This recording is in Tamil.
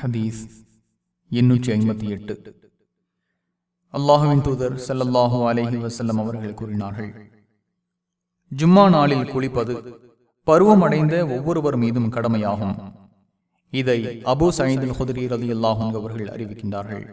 ஹதீஸ் எண்ணூற்றி ஐம்பத்தி எட்டு. அல்லாஹுவின் தூதர் ஸல்லல்லாஹு அலஹி வசல்லம் அவர்கள் கூறினார்கள் ஜும்மா நாளில் குளிப்பது பருவமடைந்த ஒவ்வொருவர் மீதும் கடமையாகும். இதை அபு சயீதுல் ஹுதிரி ரலியல்லாஹு அன்ஹு அவர்கள் அறிவிக்கின்றார்கள்.